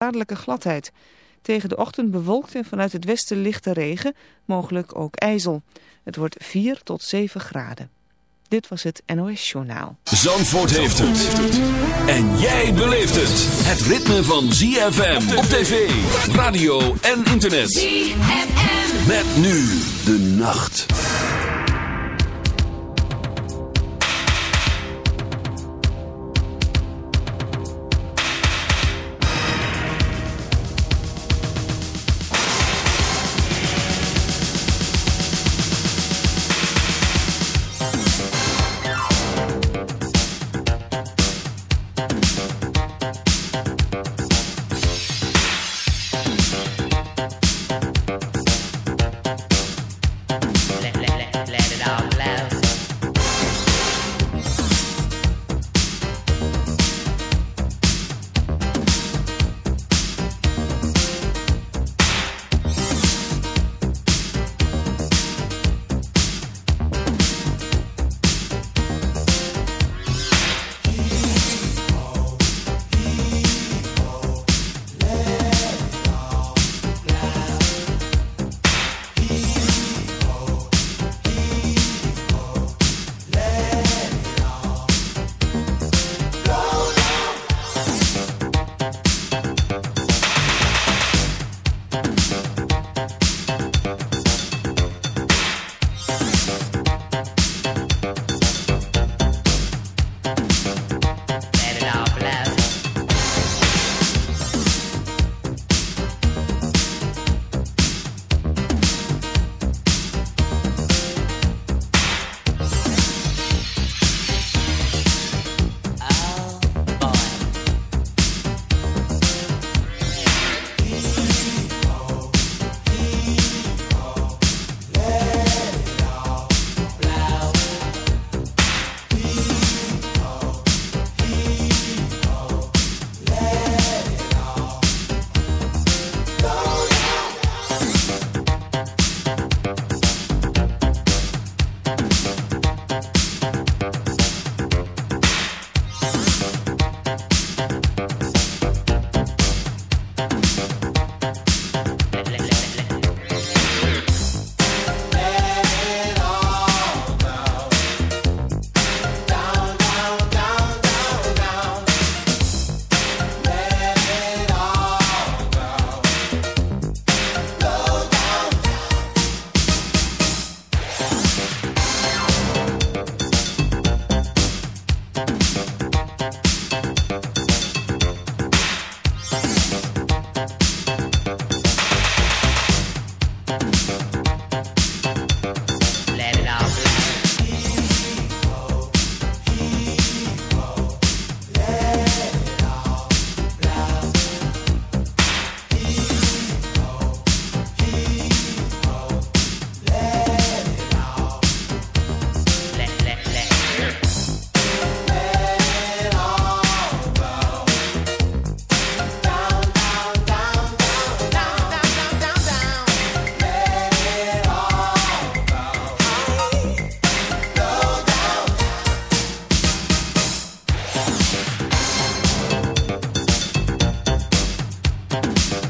gevaarlijke gladheid. Tegen de ochtend bewolkt en vanuit het westen lichte regen, mogelijk ook ijzel. Het wordt 4 tot 7 graden. Dit was het NOS Journaal. Zandvoort heeft het. En jij beleeft het. Het ritme van ZFM op tv, radio en internet. ZFM. Met nu de nacht. Yeah.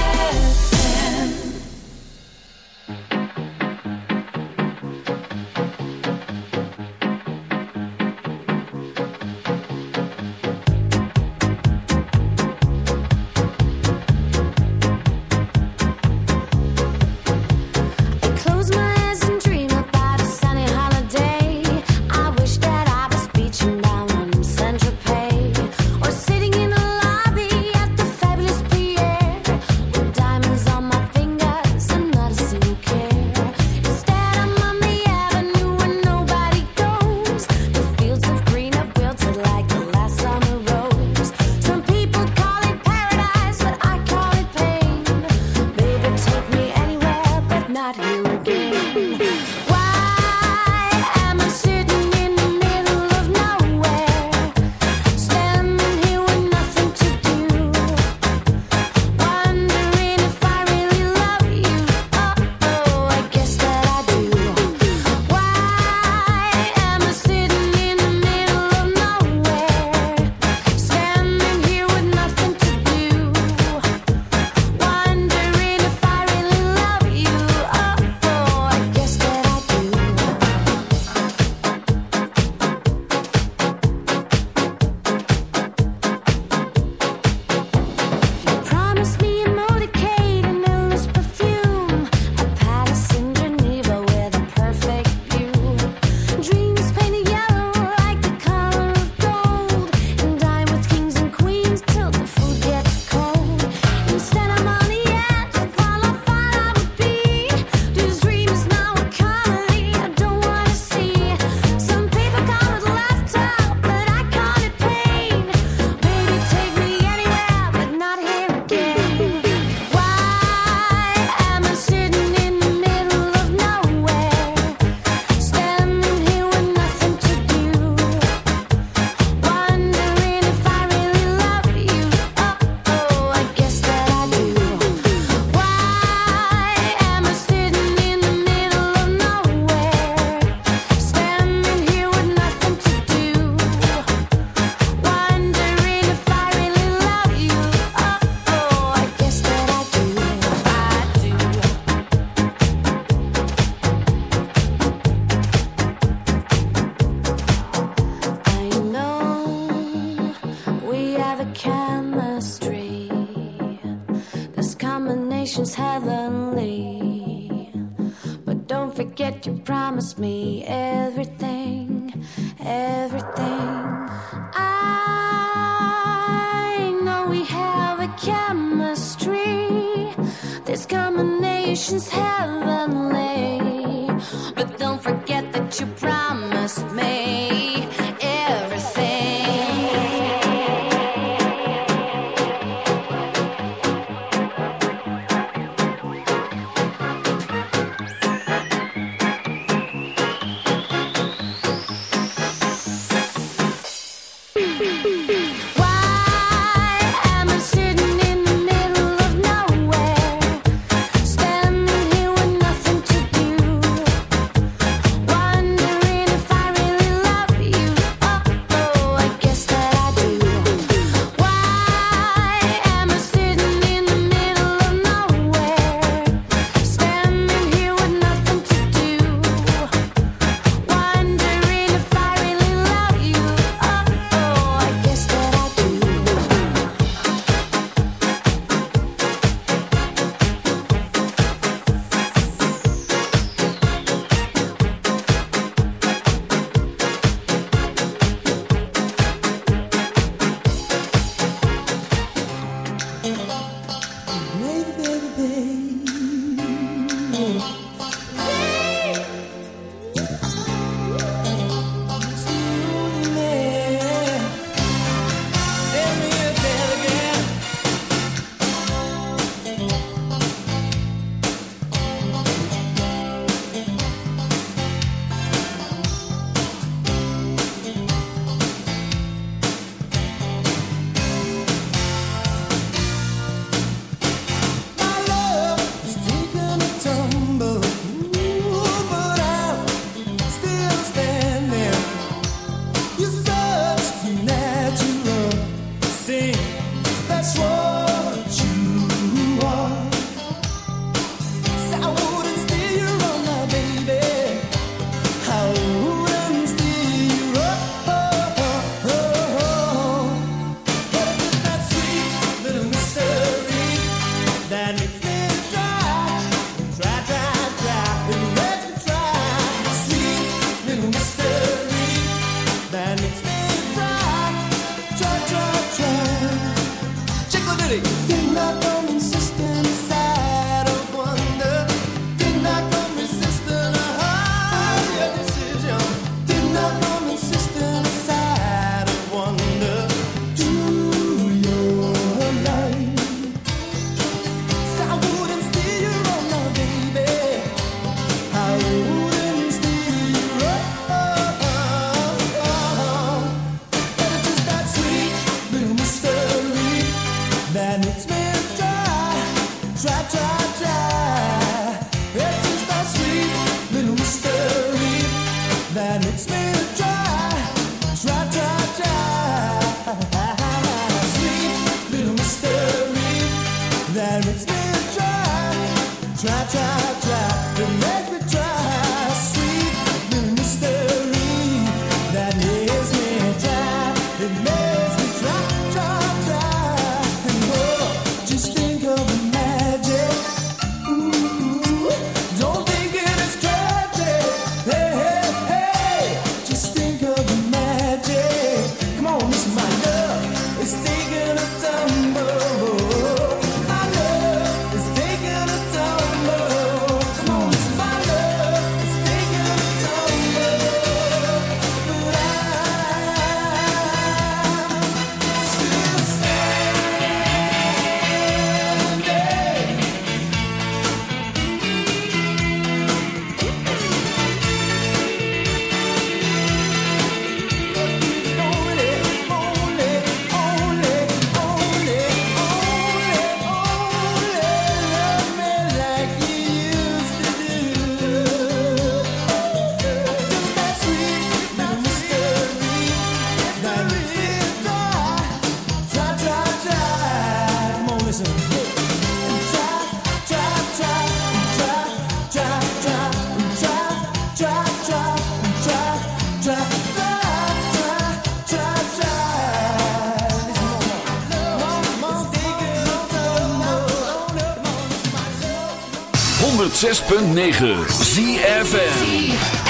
106.9 ZFN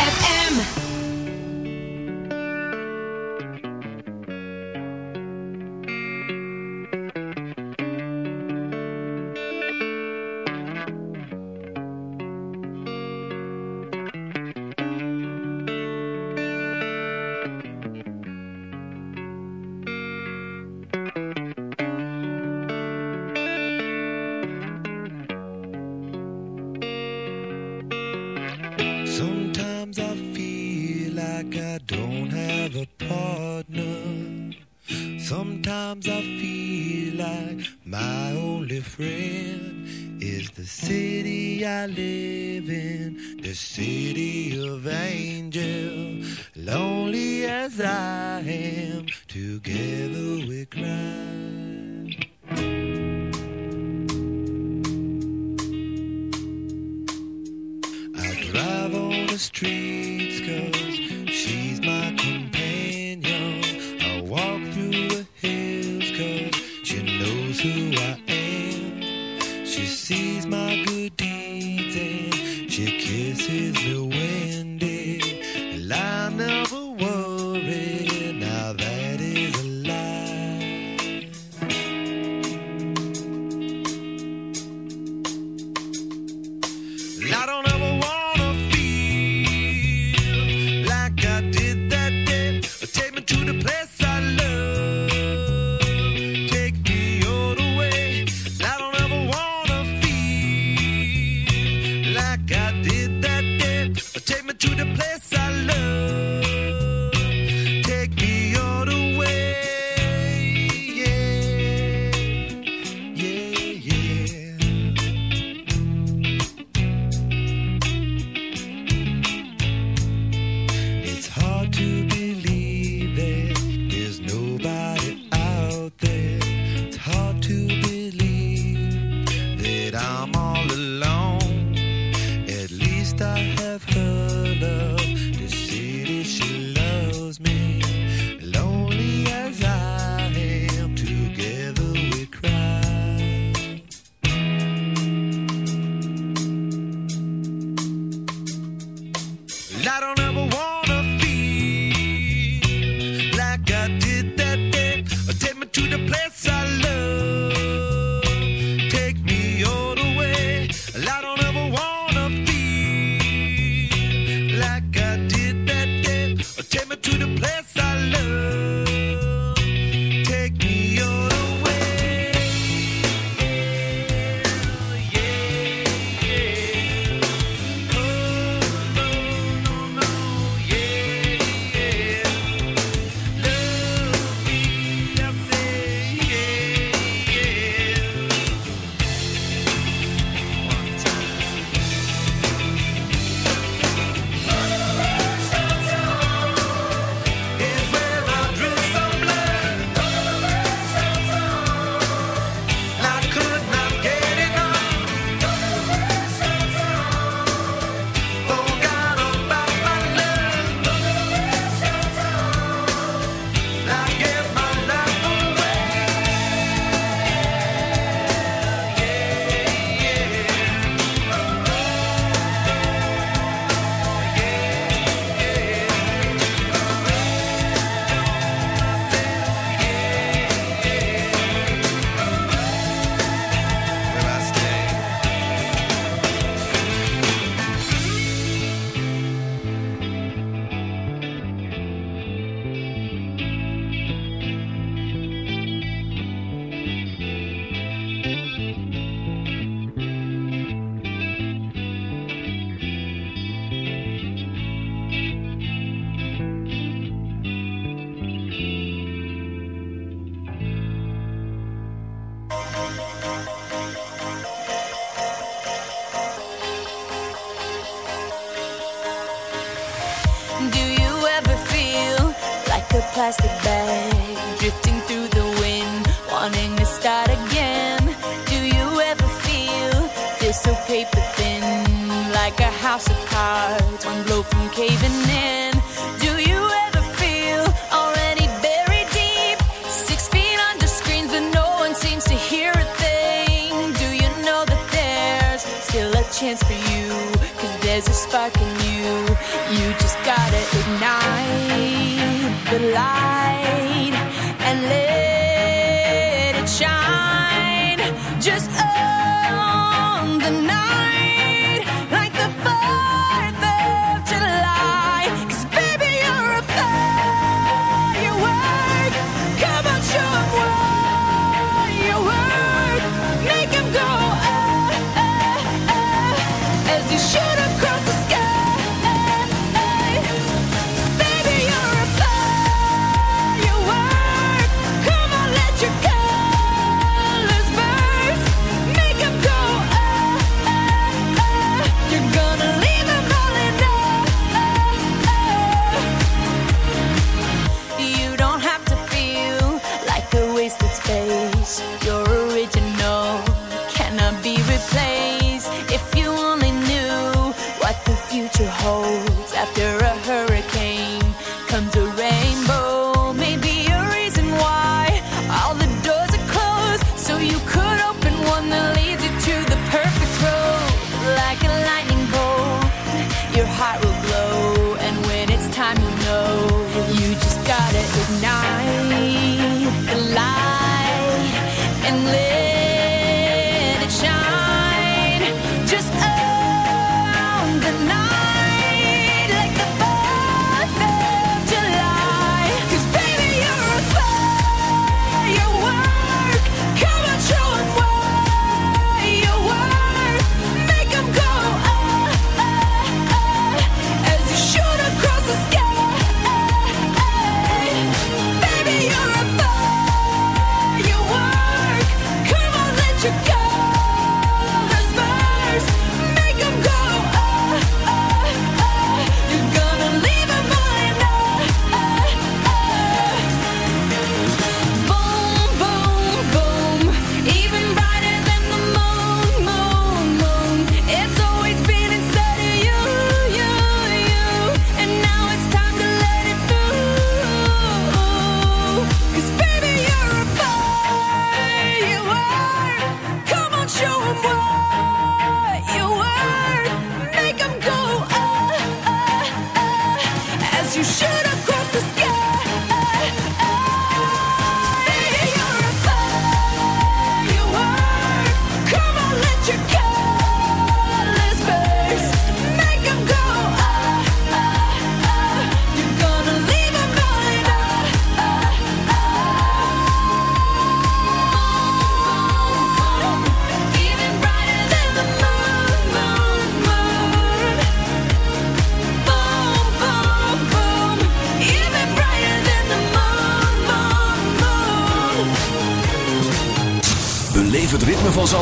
You just gotta ignite the light.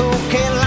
Okay. que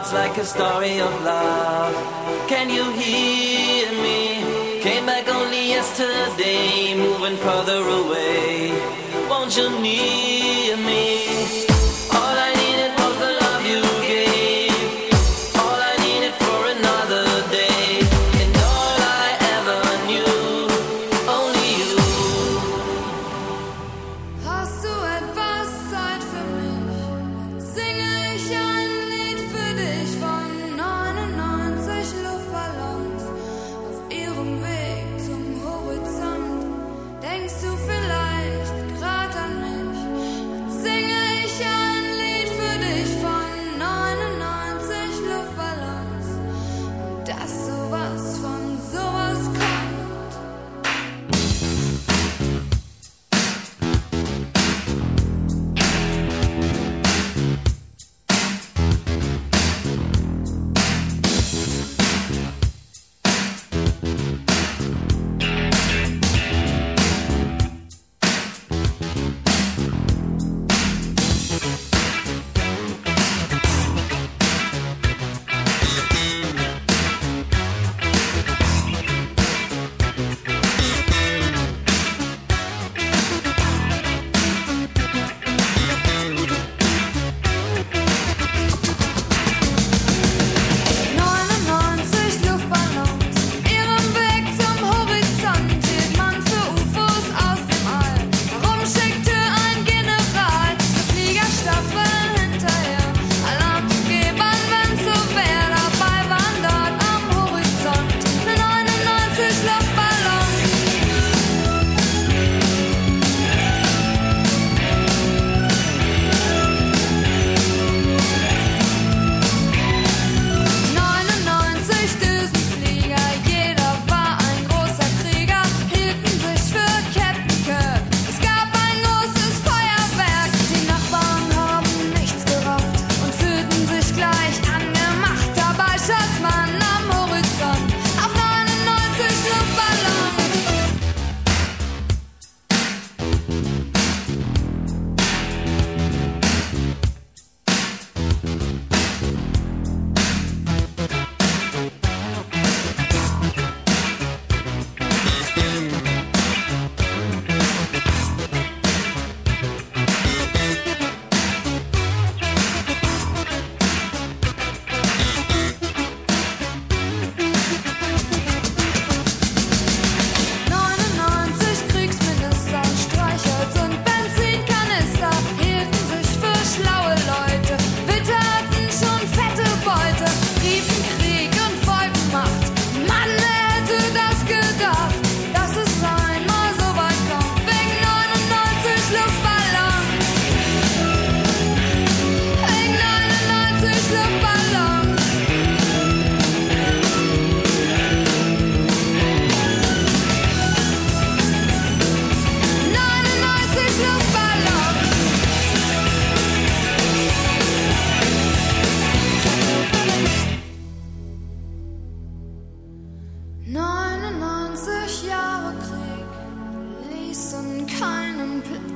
it's like a story of love. Can you hear me? Came back only yesterday, moving further away. Won't you need?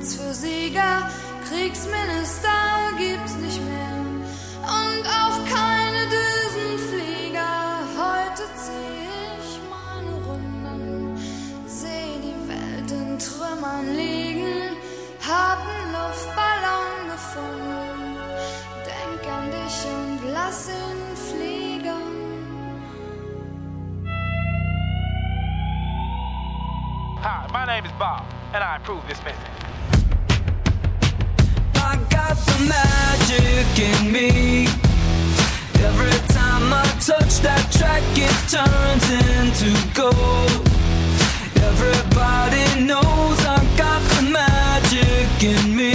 Nichts für Sieger, Kriegsminister gibt's nicht mehr. Und auch keine Düsenflieger. Heute zieh ich meine Runden, seh die Welt in Trümmern liegen, hab einen Luftballon gefunden. Denk an dich und lass ihn fliegen. Hi, my name is Bob, and I approve this message. got the magic in me. Every time I touch that track, it turns into gold. Everybody knows I got the magic in me.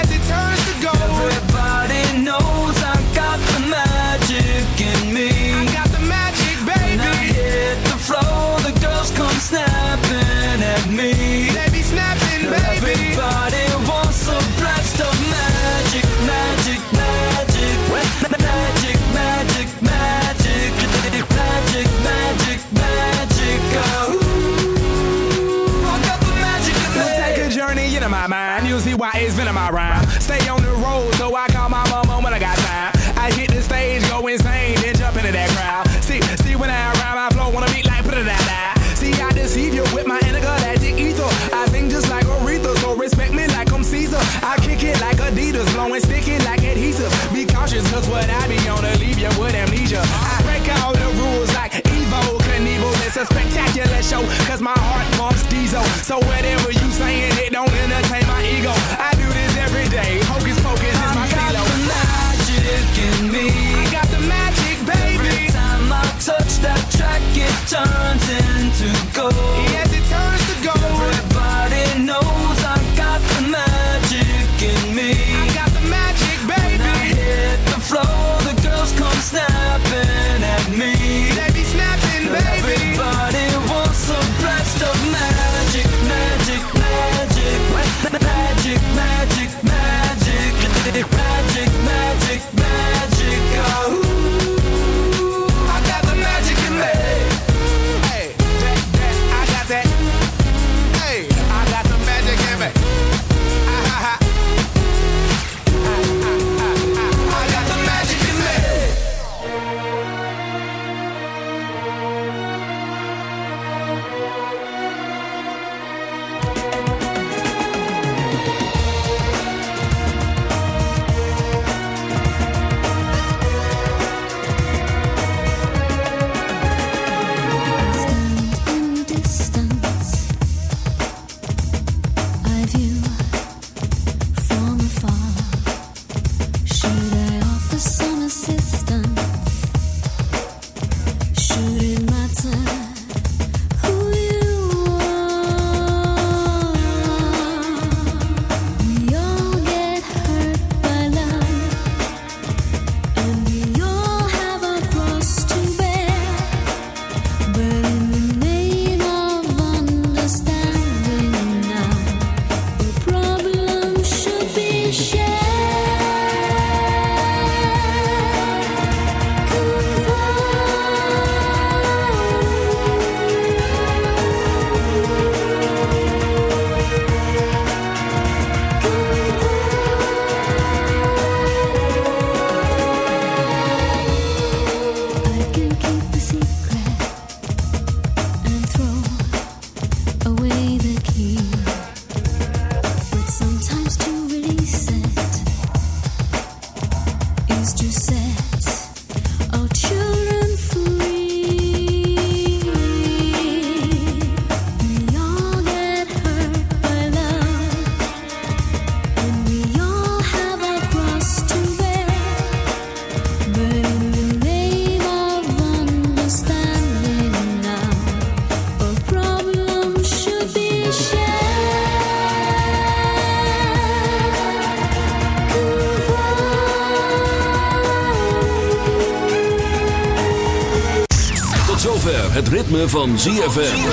Het ritme van ZFM.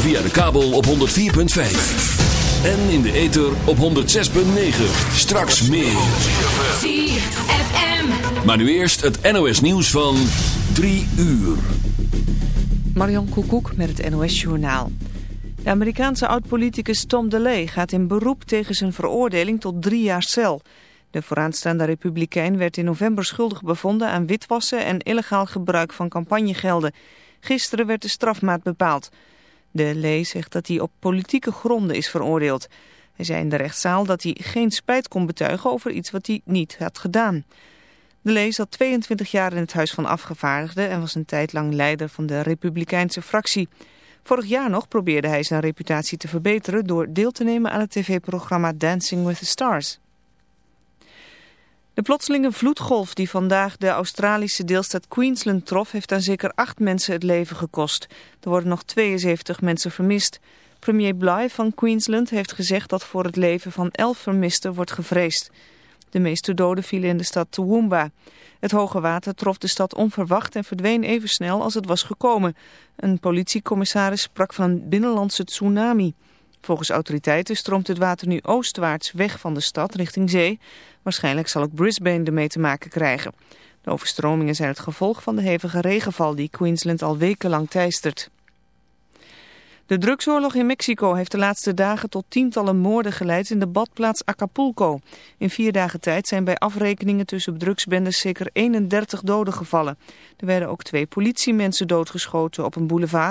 Via de kabel op 104.5. En in de ether op 106.9. Straks meer. ZFM. Maar nu eerst het NOS nieuws van 3 uur. Marion Koekoek met het NOS Journaal. De Amerikaanse oud-politicus Tom DeLay gaat in beroep tegen zijn veroordeling tot drie jaar cel. De vooraanstaande republikein werd in november schuldig bevonden aan witwassen en illegaal gebruik van campagnegelden. Gisteren werd de strafmaat bepaald. DeLay zegt dat hij op politieke gronden is veroordeeld. Hij zei in de rechtszaal dat hij geen spijt kon betuigen over iets wat hij niet had gedaan. DeLay zat 22 jaar in het Huis van Afgevaardigden en was een tijd lang leider van de republikeinse fractie. Vorig jaar nog probeerde hij zijn reputatie te verbeteren door deel te nemen aan het tv-programma Dancing with the Stars. De plotselinge vloedgolf die vandaag de Australische deelstaat Queensland trof... heeft aan zeker acht mensen het leven gekost. Er worden nog 72 mensen vermist. Premier Bly van Queensland heeft gezegd dat voor het leven van elf vermisten wordt gevreesd. De meeste doden vielen in de stad Toowoomba. Het hoge water trof de stad onverwacht en verdween even snel als het was gekomen. Een politiecommissaris sprak van een binnenlandse tsunami. Volgens autoriteiten stroomt het water nu oostwaarts weg van de stad richting zee. Waarschijnlijk zal ook Brisbane ermee te maken krijgen. De overstromingen zijn het gevolg van de hevige regenval die Queensland al wekenlang teistert. De drugsoorlog in Mexico heeft de laatste dagen tot tientallen moorden geleid in de badplaats Acapulco. In vier dagen tijd zijn bij afrekeningen tussen drugsbendes zeker 31 doden gevallen. Er werden ook twee politiemensen doodgeschoten op een boulevard.